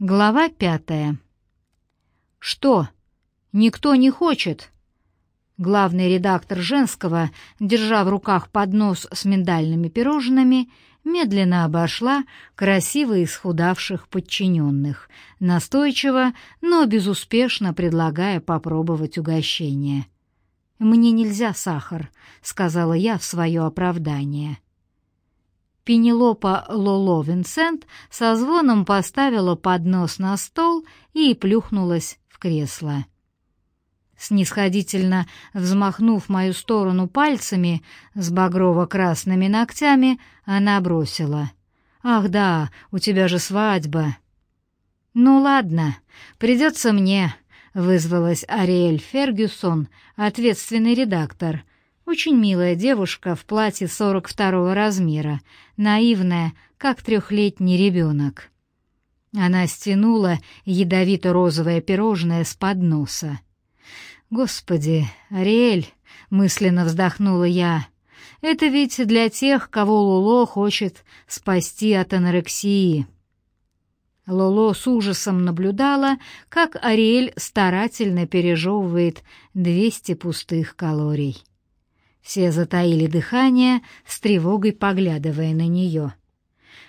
Глава пятая. «Что? Никто не хочет?» Главный редактор женского, держа в руках поднос с миндальными пирожными, медленно обошла красиво исхудавших подчиненных, настойчиво, но безуспешно предлагая попробовать угощение. «Мне нельзя сахар», — сказала я в свое оправдание. Пенелопа Лоло Винсент со звоном поставила поднос на стол и плюхнулась в кресло. Снисходительно взмахнув мою сторону пальцами с багрово-красными ногтями, она бросила. «Ах да, у тебя же свадьба!» «Ну ладно, придется мне», — вызвалась Ариэль Фергюсон, ответственный редактор — очень милая девушка в платье 42 размера, наивная, как трехлетний ребенок. Она стянула ядовито-розовое пирожное с подноса. «Господи, Ариэль!» — мысленно вздохнула я. «Это ведь для тех, кого Лоло хочет спасти от анорексии». Лоло с ужасом наблюдала, как Ариэль старательно пережевывает 200 пустых калорий. Все затаили дыхание, с тревогой поглядывая на нее.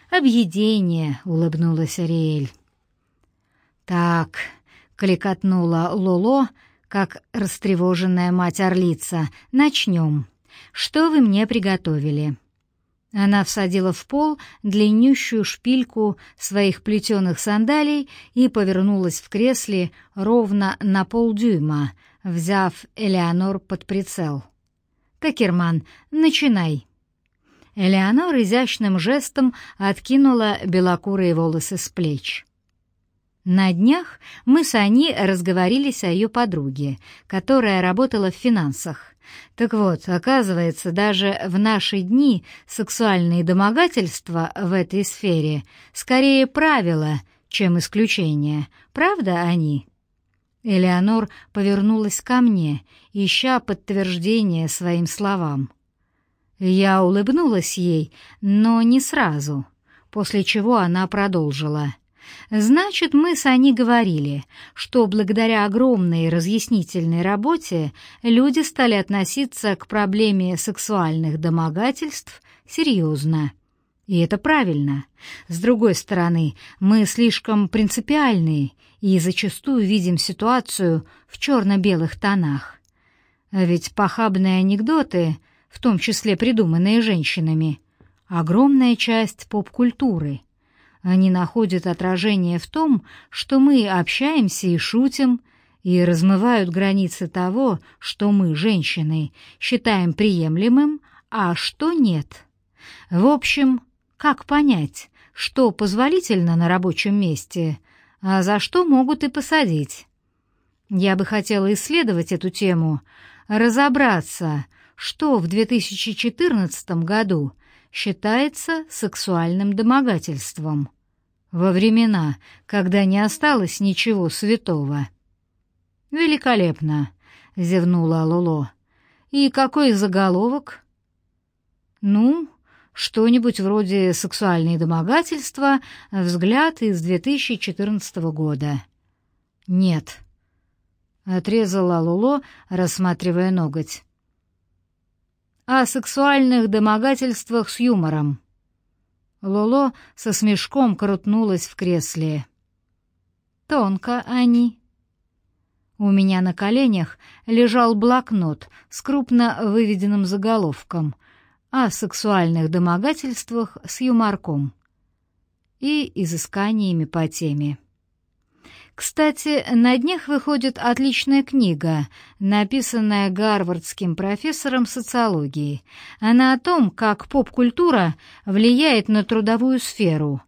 «Объедение», — улыбнулась Ариэль. «Так», — кликотнула Лоло, как растревоженная мать-орлица, — «начнем. Что вы мне приготовили?» Она всадила в пол длиннющую шпильку своих плетеных сандалий и повернулась в кресле ровно на полдюйма, взяв Элеонор под прицел. Кокерман, начинай!» Элеонор изящным жестом откинула белокурые волосы с плеч. На днях мы с Ани разговорились о ее подруге, которая работала в финансах. Так вот, оказывается, даже в наши дни сексуальные домогательства в этой сфере скорее правило, чем исключение. Правда, Ани? Элеонор повернулась ко мне, ища подтверждение своим словам. Я улыбнулась ей, но не сразу, после чего она продолжила. «Значит, мы с Ани говорили, что благодаря огромной разъяснительной работе люди стали относиться к проблеме сексуальных домогательств серьезно». И это правильно. С другой стороны, мы слишком принципиальны и зачастую видим ситуацию в черно-белых тонах. А ведь похабные анекдоты, в том числе придуманные женщинами, огромная часть поп-культуры. Они находят отражение в том, что мы общаемся и шутим, и размывают границы того, что мы, женщины, считаем приемлемым, а что нет. В общем, как понять, что позволительно на рабочем месте, а за что могут и посадить? Я бы хотела исследовать эту тему, разобраться, что в 2014 году считается сексуальным домогательством во времена, когда не осталось ничего святого. «Великолепно!» — зевнула Лоло. «И какой заголовок?» «Ну, что-нибудь вроде «Сексуальные домогательства», взгляд из 2014 года. «Нет», — отрезала Луло, рассматривая ноготь. «О сексуальных домогательствах с юмором». Лоло со смешком крутнулась в кресле. «Тонко они». У меня на коленях лежал блокнот с крупно выведенным заголовком — о сексуальных домогательствах с юморком и изысканиями по теме. Кстати, на днях выходит отличная книга, написанная гарвардским профессором социологии. Она о том, как поп-культура влияет на трудовую сферу.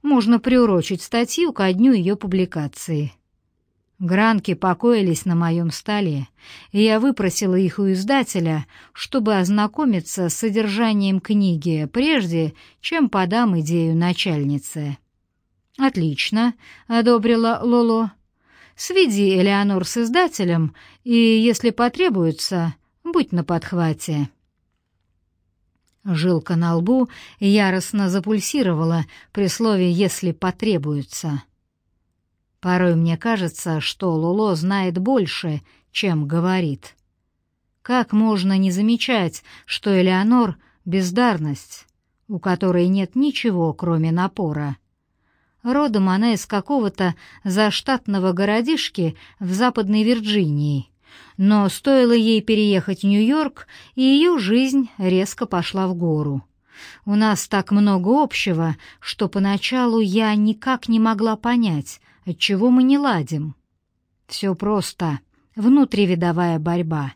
Можно приурочить статью ко дню ее публикации. Гранки покоились на моем столе, и я выпросила их у издателя, чтобы ознакомиться с содержанием книги прежде, чем подам идею начальнице. «Отлично», — одобрила Лоло. «Сведи Элеонор с издателем, и, если потребуется, будь на подхвате». Жилка на лбу яростно запульсировала при слове «если потребуется». Порой мне кажется, что Лоло знает больше, чем говорит. Как можно не замечать, что Элеонор — бездарность, у которой нет ничего, кроме напора? Родом она из какого-то заштатного городишки в Западной Вирджинии. Но стоило ей переехать в Нью-Йорк, и ее жизнь резко пошла в гору. У нас так много общего, что поначалу я никак не могла понять, отчего мы не ладим. Все просто. Внутривидовая борьба.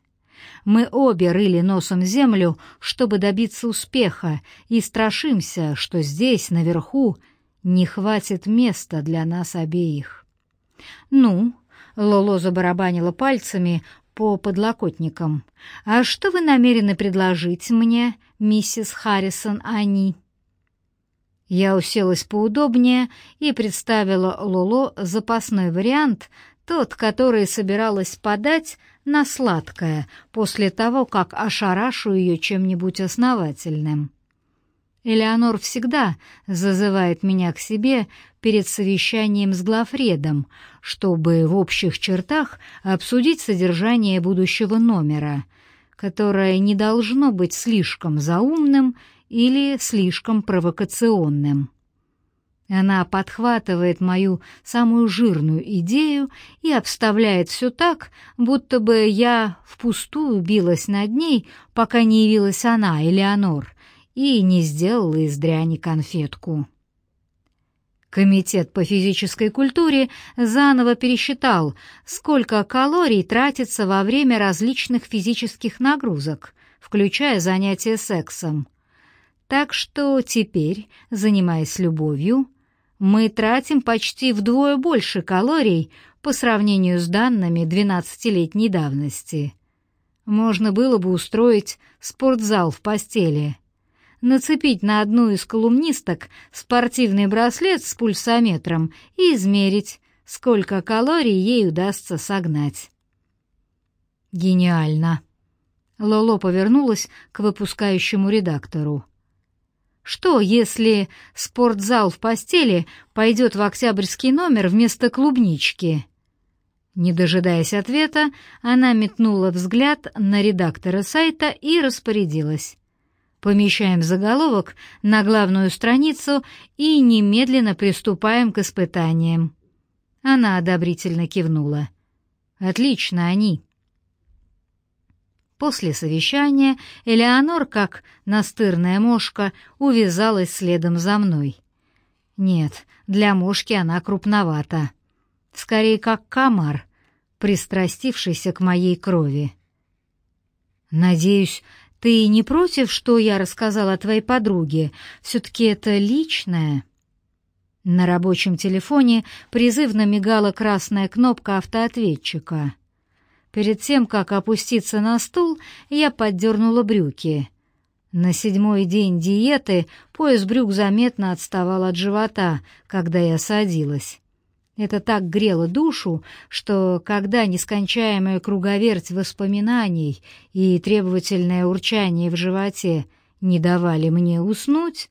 Мы обе рыли носом землю, чтобы добиться успеха, и страшимся, что здесь, наверху, не хватит места для нас обеих. «Ну», — Лоло забарабанила пальцами по подлокотникам, «а что вы намерены предложить мне, миссис Харрисон Ани?» Я уселась поудобнее и представила Лоло запасной вариант, тот, который собиралась подать на сладкое после того, как ошарашу ее чем-нибудь основательным. Элеонор всегда зазывает меня к себе перед совещанием с главредом, чтобы в общих чертах обсудить содержание будущего номера, которое не должно быть слишком заумным или слишком провокационным. Она подхватывает мою самую жирную идею и обставляет все так, будто бы я впустую билась над ней, пока не явилась она, Элеонор, и не сделала из дряни конфетку. Комитет по физической культуре заново пересчитал, сколько калорий тратится во время различных физических нагрузок, включая занятия сексом. Так что теперь, занимаясь любовью, мы тратим почти вдвое больше калорий по сравнению с данными 12-летней давности. Можно было бы устроить спортзал в постели — нацепить на одну из колумнисток спортивный браслет с пульсометром и измерить, сколько калорий ей удастся согнать. Гениально. Лоло повернулась к выпускающему редактору. Что, если спортзал в постели пойдет в октябрьский номер вместо клубнички? Не дожидаясь ответа, она метнула взгляд на редактора сайта и распорядилась. Помещаем заголовок на главную страницу и немедленно приступаем к испытаниям. Она одобрительно кивнула. Отлично они. После совещания Элеонор, как настырная мошка, увязалась следом за мной. Нет, для мошки она крупновата. Скорее, как комар, пристрастившийся к моей крови. «Надеюсь, ты не против, что я рассказала о твоей подруге? Все-таки это личное?» На рабочем телефоне призывно мигала красная кнопка автоответчика. Перед тем, как опуститься на стул, я поддернула брюки. На седьмой день диеты пояс брюк заметно отставал от живота, когда я садилась. Это так грело душу, что, когда нескончаемая круговерть воспоминаний и требовательное урчание в животе не давали мне уснуть,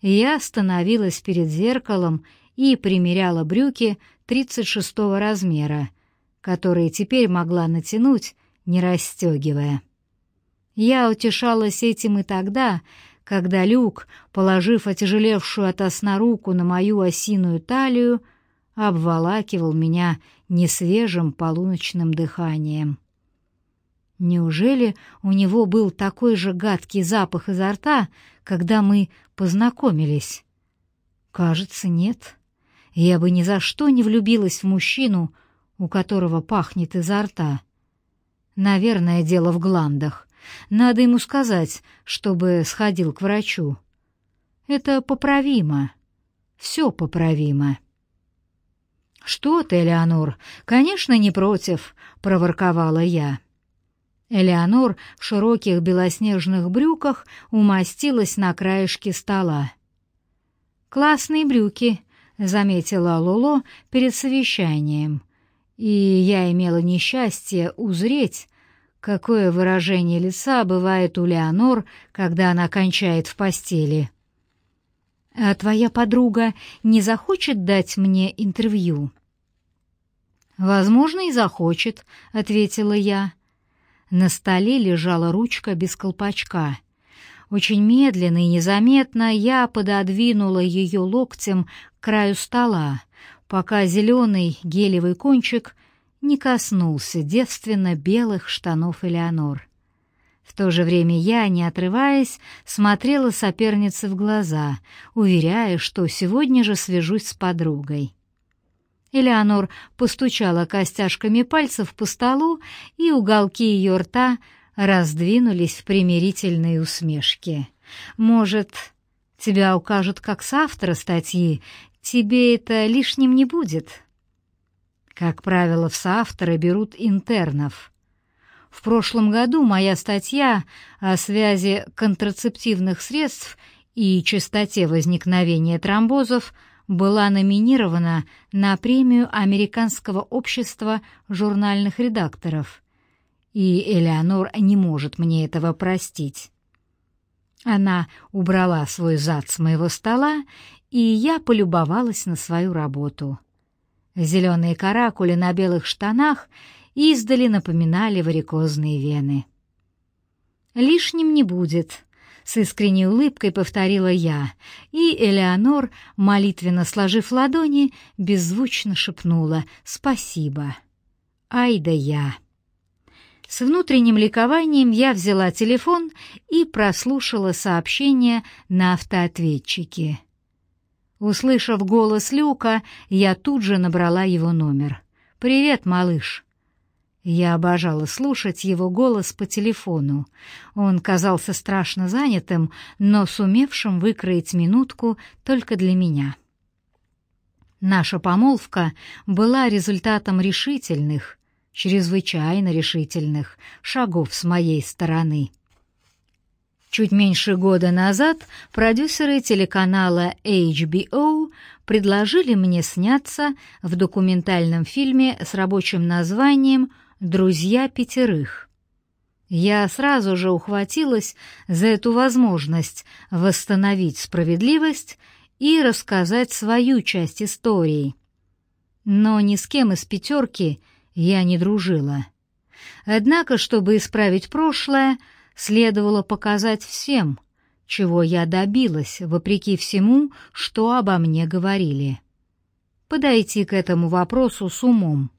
я остановилась перед зеркалом и примеряла брюки 36-го размера, которые теперь могла натянуть, не расстегивая. Я утешалась этим и тогда, когда Люк, положив отяжелевшую от сна руку на мою осиную талию, обволакивал меня несвежим полуночным дыханием. Неужели у него был такой же гадкий запах изо рта, когда мы познакомились? Кажется, нет. Я бы ни за что не влюбилась в мужчину, у которого пахнет изо рта. Наверное, дело в гландах. Надо ему сказать, чтобы сходил к врачу. Это поправимо. Все поправимо. «Что ты, Элеонор? Конечно, не против», — проворковала я. Элеонор в широких белоснежных брюках умостилась на краешке стола. «Классные брюки», — заметила Лоло перед совещанием, и я имела несчастье узреть, какое выражение лица бывает у Леонор, когда она кончает в постели. «А твоя подруга не захочет дать мне интервью?» «Возможно, и захочет», — ответила я. На столе лежала ручка без колпачка. Очень медленно и незаметно я пододвинула ее локтем к краю стола, пока зеленый гелевый кончик не коснулся девственно белых штанов Элеонор. В то же время я, не отрываясь, смотрела сопернице в глаза, уверяя, что сегодня же свяжусь с подругой. Элеонор постучала костяшками пальцев по столу, и уголки ее рта раздвинулись в примирительной усмешке. «Может, тебя укажут как соавтора статьи, тебе это лишним не будет?» Как правило, в соавторы берут интернов. В прошлом году моя статья о связи контрацептивных средств и частоте возникновения тромбозов – была номинирована на премию Американского общества журнальных редакторов, и Элеонор не может мне этого простить. Она убрала свой зад с моего стола, и я полюбовалась на свою работу. Зеленые каракули на белых штанах издали напоминали варикозные вены. «Лишним не будет», с искренней улыбкой повторила я, и Элеонор, молитвенно сложив ладони, беззвучно шепнула «Спасибо». «Ай да я». С внутренним ликованием я взяла телефон и прослушала сообщение на автоответчике. Услышав голос Люка, я тут же набрала его номер. «Привет, малыш. Я обожала слушать его голос по телефону. Он казался страшно занятым, но сумевшим выкроить минутку только для меня. Наша помолвка была результатом решительных, чрезвычайно решительных шагов с моей стороны. Чуть меньше года назад продюсеры телеканала HBO предложили мне сняться в документальном фильме с рабочим названием друзья пятерых. Я сразу же ухватилась за эту возможность восстановить справедливость и рассказать свою часть истории. Но ни с кем из пятерки я не дружила. Однако, чтобы исправить прошлое, следовало показать всем, чего я добилась, вопреки всему, что обо мне говорили. Подойти к этому вопросу с умом.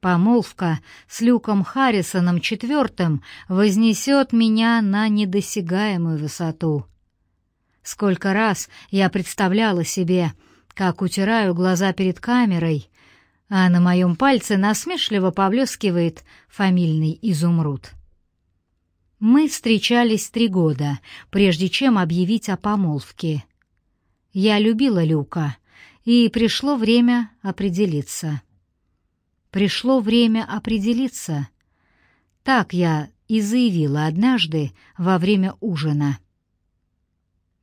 Помолвка с Люком Харрисоном IV вознесет меня на недосягаемую высоту. Сколько раз я представляла себе, как утираю глаза перед камерой, а на моем пальце насмешливо поблескивает фамильный изумруд. Мы встречались три года, прежде чем объявить о помолвке. Я любила Люка, и пришло время определиться — Пришло время определиться. Так я и заявила однажды во время ужина.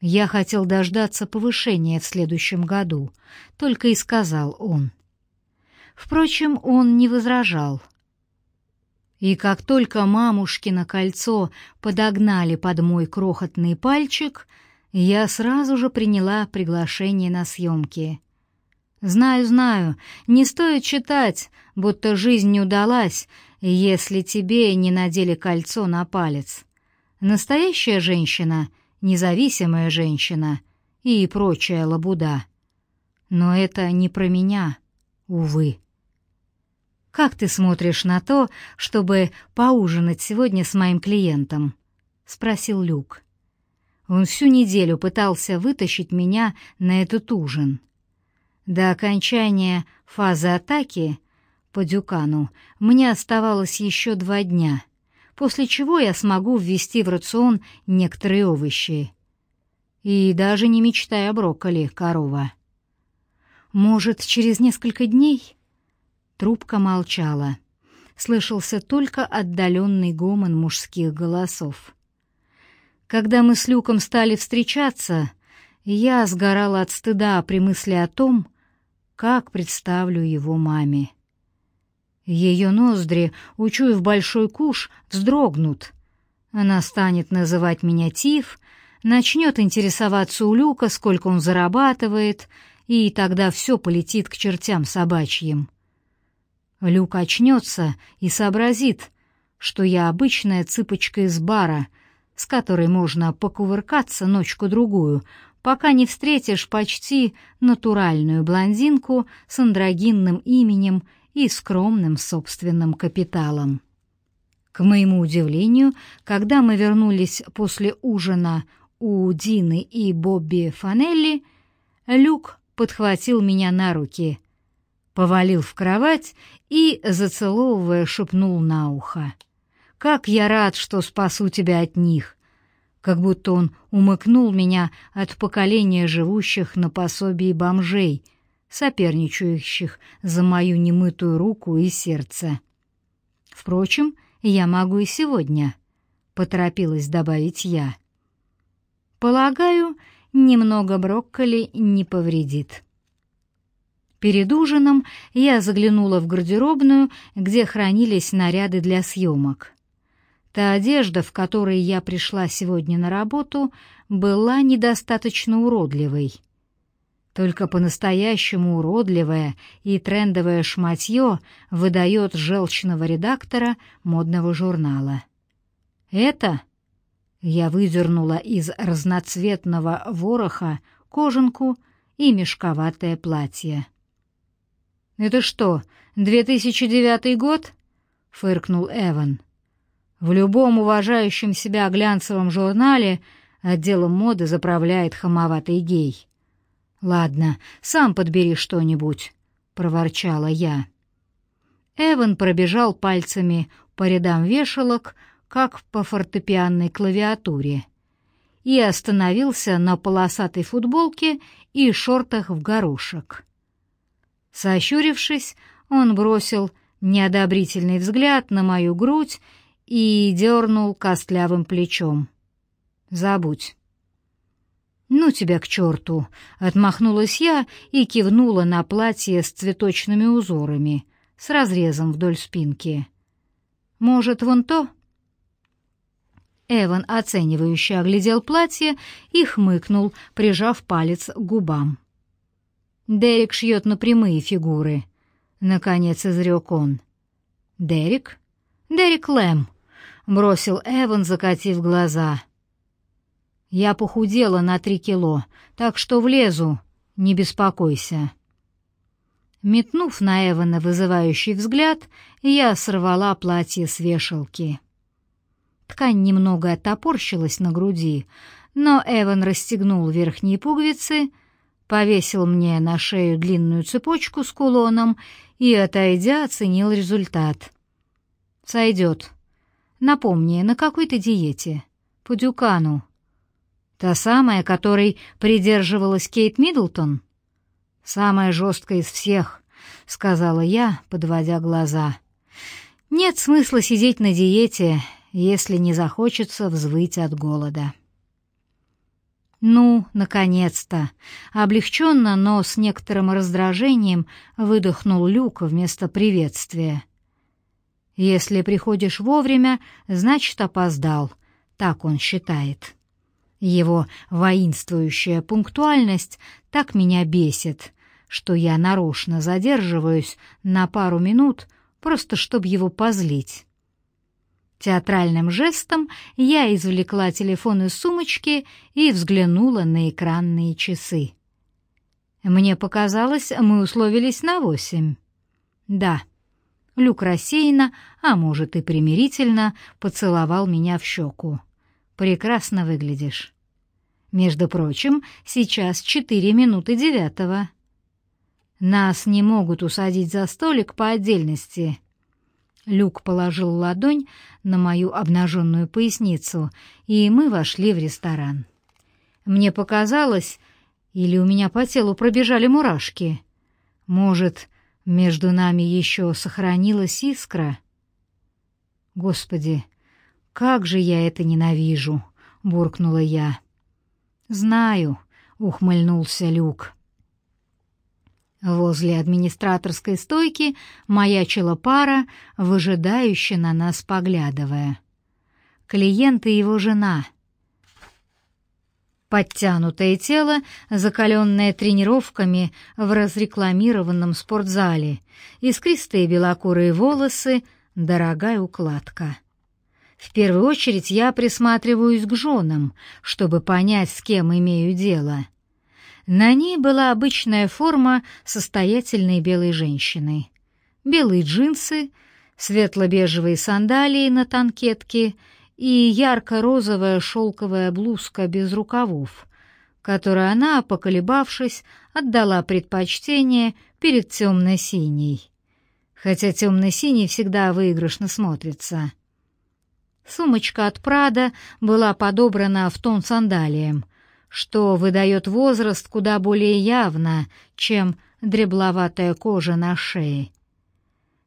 Я хотел дождаться повышения в следующем году, только и сказал он. Впрочем, он не возражал. И как только мамушкино кольцо подогнали под мой крохотный пальчик, я сразу же приняла приглашение на съемки. Знаю, знаю, не стоит читать, будто жизнь не удалась, если тебе не надели кольцо на палец. Настоящая женщина, независимая женщина и прочая лабуда. Но это не про меня, увы. Как ты смотришь на то, чтобы поужинать сегодня с моим клиентом? спросил Люк. Он всю неделю пытался вытащить меня на этот ужин. До окончания фазы атаки по Дюкану мне оставалось еще два дня, после чего я смогу ввести в рацион некоторые овощи. И даже не мечтай о брокколи, корова. Может, через несколько дней? Трубка молчала. Слышался только отдаленный гомон мужских голосов. Когда мы с Люком стали встречаться, я сгорала от стыда при мысли о том, как представлю его маме. Ее ноздри, учуяв большой куш, вздрогнут. Она станет называть меня Тиф, начнет интересоваться у Люка, сколько он зарабатывает, и тогда все полетит к чертям собачьим. Люк очнется и сообразит, что я обычная цыпочка из бара, с которой можно покувыркаться ночку-другую, пока не встретишь почти натуральную блондинку с андрогинным именем и скромным собственным капиталом. К моему удивлению, когда мы вернулись после ужина у Дины и Бобби Фанелли, Люк подхватил меня на руки, повалил в кровать и, зацеловывая, шепнул на ухо. «Как я рад, что спасу тебя от них!» Как будто он умыкнул меня от поколения живущих на пособии бомжей, соперничающих за мою немытую руку и сердце. Впрочем, я могу и сегодня, — поторопилась добавить я. Полагаю, немного брокколи не повредит. Перед ужином я заглянула в гардеробную, где хранились наряды для съемок. Та одежда, в которой я пришла сегодня на работу, была недостаточно уродливой. Только по-настоящему уродливое и трендовое шматье выдает желчного редактора модного журнала. Это я выдернула из разноцветного вороха кожанку и мешковатое платье. «Это что, 2009 год?» — фыркнул Эван. «В любом уважающем себя глянцевом журнале отделом моды заправляет хамоватый гей». «Ладно, сам подбери что-нибудь», — проворчала я. Эван пробежал пальцами по рядам вешалок, как по фортепианной клавиатуре, и остановился на полосатой футболке и шортах в горошек. Сощурившись, он бросил неодобрительный взгляд на мою грудь и дернул костлявым плечом. «Забудь». «Ну тебя к черту!» — отмахнулась я и кивнула на платье с цветочными узорами, с разрезом вдоль спинки. «Может, вон то?» Эван оценивающе оглядел платье и хмыкнул, прижав палец к губам. «Дерек шьет на прямые фигуры», — наконец изрек он. «Дерек? Дерек Лэм», — бросил Эван, закатив глаза. Я похудела на три кило, так что влезу, не беспокойся. Метнув на Эвана вызывающий взгляд, я сорвала платье с вешалки. Ткань немного оттопорщилась на груди, но Эван расстегнул верхние пуговицы, повесил мне на шею длинную цепочку с кулоном и, отойдя, оценил результат. «Сойдет. Напомни, на какой ты диете? По дюкану. Та самая, которой придерживалась Кейт Миддлтон? Самая жесткая из всех, сказала я, подводя глаза. Нет смысла сидеть на диете, если не захочется взвыть от голода. Ну, наконец-то! Облегченно, но с некоторым раздражением выдохнул Люк вместо приветствия. Если приходишь вовремя, значит опоздал, так он считает. Его воинствующая пунктуальность так меня бесит, что я нарочно задерживаюсь на пару минут, просто чтобы его позлить. Театральным жестом я извлекла телефон из сумочки и взглянула на экранные часы. Мне показалось, мы условились на восемь. Да, Люк рассеянно, а может и примирительно, поцеловал меня в щеку. Прекрасно выглядишь. Между прочим, сейчас четыре минуты девятого. Нас не могут усадить за столик по отдельности. Люк положил ладонь на мою обнаженную поясницу, и мы вошли в ресторан. Мне показалось, или у меня по телу пробежали мурашки. Может, между нами еще сохранилась искра? Господи, «Как же я это ненавижу!» — буркнула я. «Знаю», — ухмыльнулся Люк. Возле администраторской стойки маячила пара, выжидающе на нас поглядывая. Клиент и его жена. Подтянутое тело, закаленное тренировками в разрекламированном спортзале, искристые белокурые волосы, дорогая укладка. В первую очередь я присматриваюсь к женам, чтобы понять, с кем имею дело. На ней была обычная форма состоятельной белой женщины. Белые джинсы, светло-бежевые сандалии на танкетке — и ярко-розовая шелковая блузка без рукавов, которой она, поколебавшись, отдала предпочтение перед темно-синей. Хотя темно-синий всегда выигрышно смотрится. Сумочка от Прада была подобрана в тон сандалиям, что выдает возраст куда более явно, чем дребловатая кожа на шее.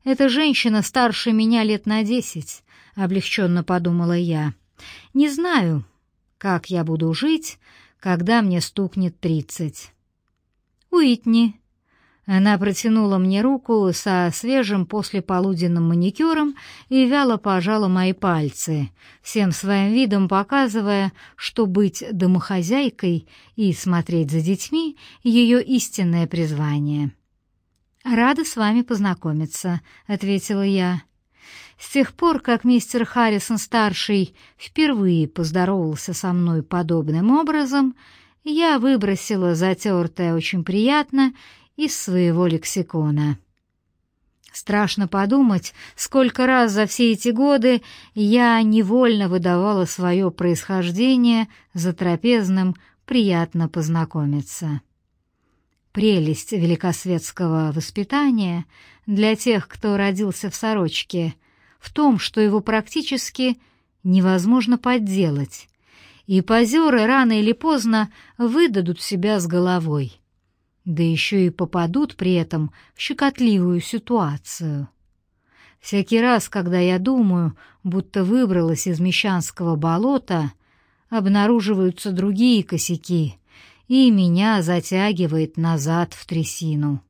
Эта женщина старше меня лет на десять, — облегченно подумала я. «Не знаю, как я буду жить, когда мне стукнет тридцать». «Уитни». Она протянула мне руку со свежим послеполуденным маникюром и вяло пожала мои пальцы, всем своим видом показывая, что быть домохозяйкой и смотреть за детьми — ее истинное призвание. «Рада с вами познакомиться», — ответила я. С тех пор, как мистер Харрисон-старший впервые поздоровался со мной подобным образом, я выбросила затертое очень приятно из своего лексикона. Страшно подумать, сколько раз за все эти годы я невольно выдавала свое происхождение за трапезным «приятно познакомиться». Прелесть великосветского воспитания для тех, кто родился в сорочке — в том, что его практически невозможно подделать, и позеры рано или поздно выдадут себя с головой, да еще и попадут при этом в щекотливую ситуацию. Всякий раз, когда я думаю, будто выбралась из Мещанского болота, обнаруживаются другие косяки, и меня затягивает назад в трясину.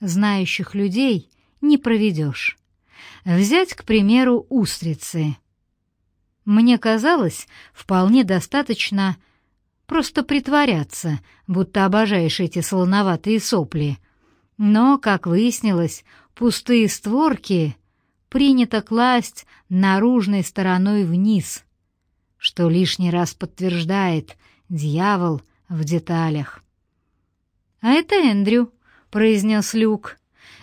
Знающих людей не проведешь. Взять, к примеру, устрицы. Мне казалось, вполне достаточно просто притворяться, будто обожаешь эти солоноватые сопли. Но, как выяснилось, пустые створки принято класть наружной стороной вниз, что лишний раз подтверждает дьявол в деталях. «А это Эндрю», — произнес Люк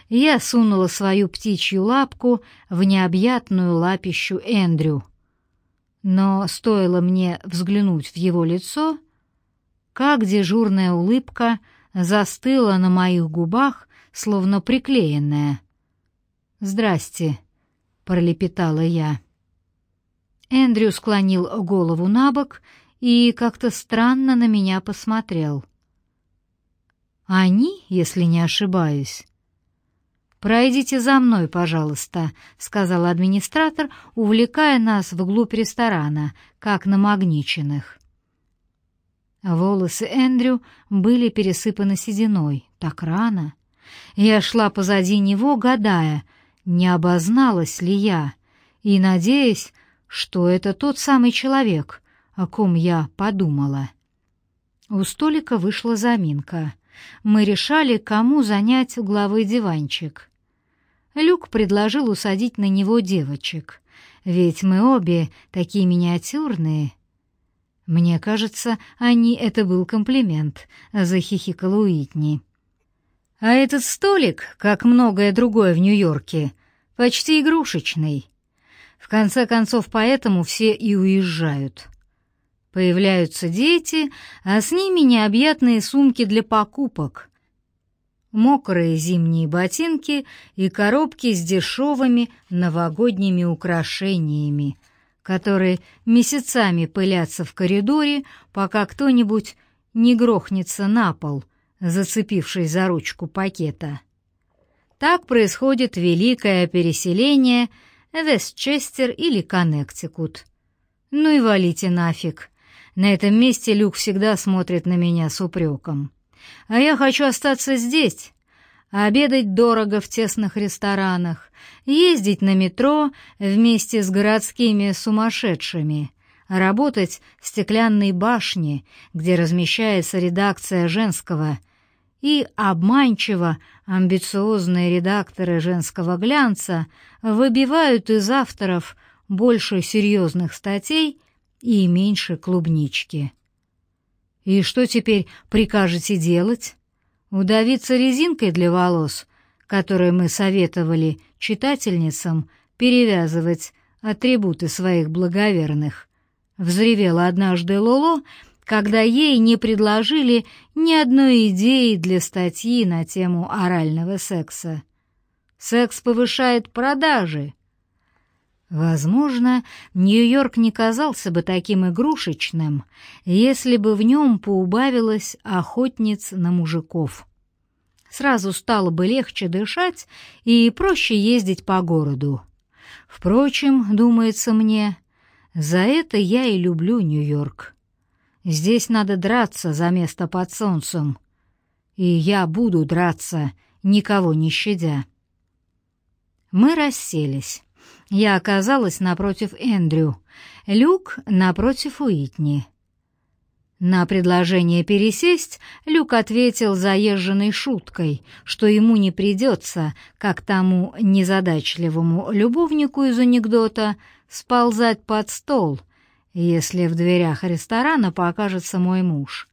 я сунула свою птичью лапку в необъятную лапищу Эндрю. Но стоило мне взглянуть в его лицо, как дежурная улыбка застыла на моих губах, словно приклеенная. «Здрасте», — пролепетала я. Эндрю склонил голову на бок и как-то странно на меня посмотрел. «Они, если не ошибаюсь, «Пройдите за мной, пожалуйста», — сказал администратор, увлекая нас вглубь ресторана, как намагниченных. Волосы Эндрю были пересыпаны сединой, так рано. Я шла позади него, гадая, не обозналась ли я, и надеясь, что это тот самый человек, о ком я подумала. У столика вышла заминка — мы решали, кому занять угловой диванчик. Люк предложил усадить на него девочек, ведь мы обе такие миниатюрные. Мне кажется, они это был комплимент, захихикала Уитни. А этот столик, как многое другое в Нью-Йорке, почти игрушечный. В конце концов, поэтому все и уезжают. Появляются дети, а с ними необъятные сумки для покупок, мокрые зимние ботинки и коробки с дешевыми новогодними украшениями, которые месяцами пылятся в коридоре, пока кто-нибудь не грохнется на пол, зацепившись за ручку пакета. Так происходит великое переселение Вестчестер или Коннектикут. Ну и валите нафиг. На этом месте Люк всегда смотрит на меня с упреком. А я хочу остаться здесь, обедать дорого в тесных ресторанах, ездить на метро вместе с городскими сумасшедшими, работать в стеклянной башне, где размещается редакция женского, и обманчиво амбициозные редакторы женского глянца выбивают из авторов больше серьезных статей и меньше клубнички. И что теперь прикажете делать? Удавиться резинкой для волос, которой мы советовали читательницам перевязывать атрибуты своих благоверных, взревела однажды Лоло, когда ей не предложили ни одной идеи для статьи на тему орального секса. Секс повышает продажи. Возможно, Нью-Йорк не казался бы таким игрушечным, если бы в нем поубавилось охотниц на мужиков. Сразу стало бы легче дышать и проще ездить по городу. Впрочем, думается мне, за это я и люблю Нью-Йорк. Здесь надо драться за место под солнцем. И я буду драться, никого не щадя. Мы расселись. Я оказалась напротив Эндрю, Люк напротив Уитни. На предложение пересесть Люк ответил заезженной шуткой, что ему не придется, как тому незадачливому любовнику из анекдота, сползать под стол, если в дверях ресторана покажется мой муж.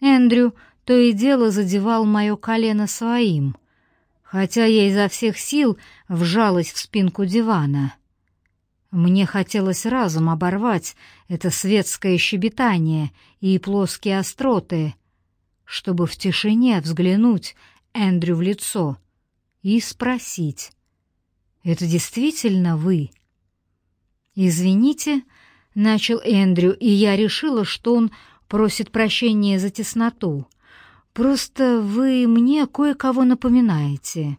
Эндрю то и дело задевал мое колено своим, хотя я изо всех сил вжалась в спинку дивана — мне хотелось разом оборвать это светское щебетание и плоские остроты, чтобы в тишине взглянуть Эндрю в лицо и спросить, «Это действительно вы?» «Извините», — начал Эндрю, и я решила, что он просит прощения за тесноту. «Просто вы мне кое-кого напоминаете».